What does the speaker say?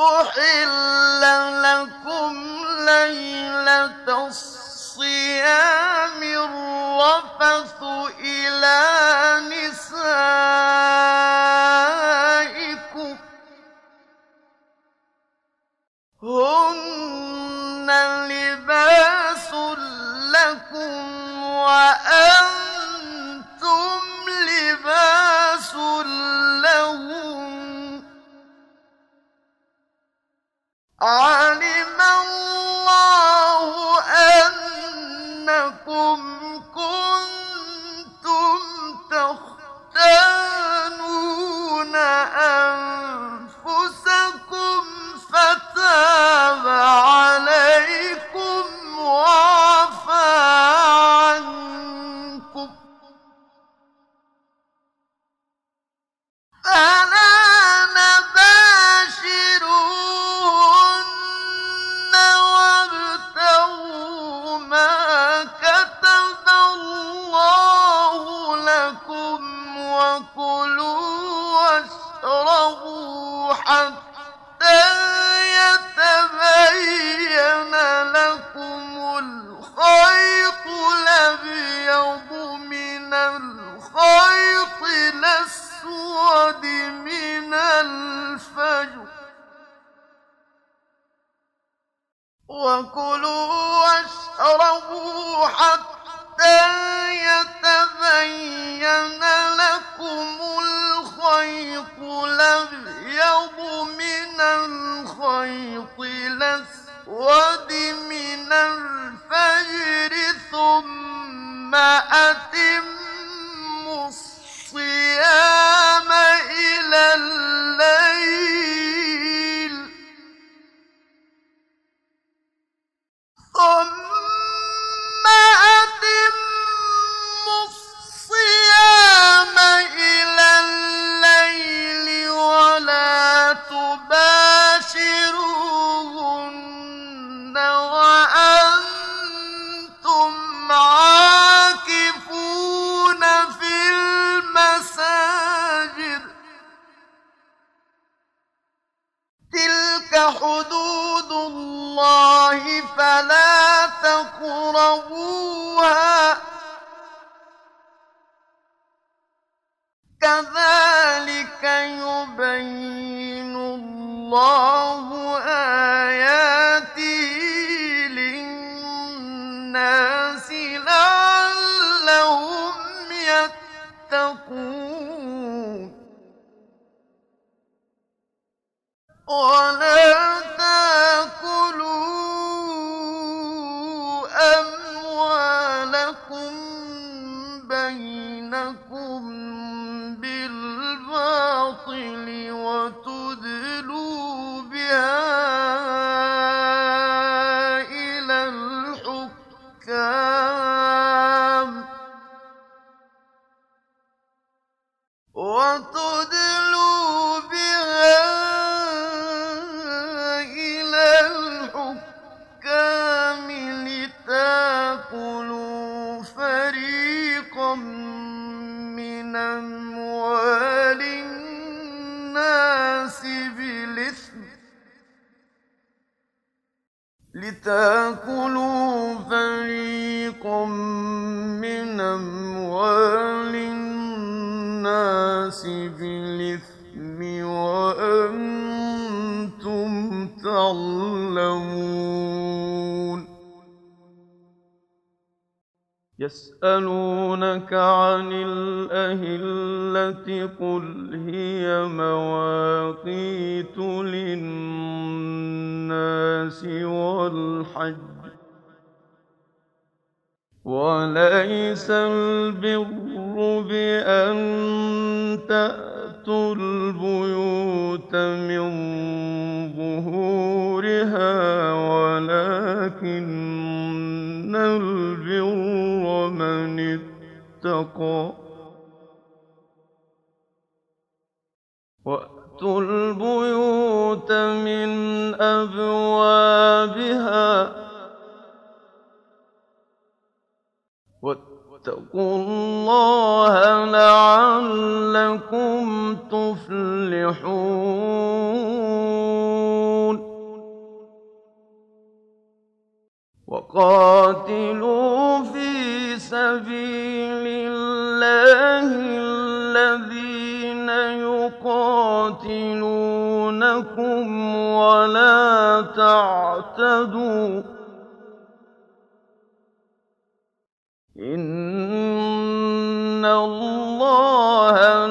أحل 啊 حتى يتبين لكم الخيط الأبيض من الخيط الأسود من الفجر. وكلوا واشربوا حتى يتبين لكم الخيط تقربوها كذلك يبين الله آياته للناس لعلهم يتقون. ولا بينكم بالباطل وتدلوا بها من أموال الناس بالإثم لتأكلوا فريقا من أموال الناس بالإثم وأنتم تعلمون. يسألونك عن الأهلة قل هي مواقيت للناس والحج وليس البر بأن تأتوا البيوت من ظهورها وأتوا البيوت من أبوابها واتقوا الله لعلكم تفلحون وقاتلوا في سبيل الله الذي يقاتلونكم ولا تعتدوا إن الله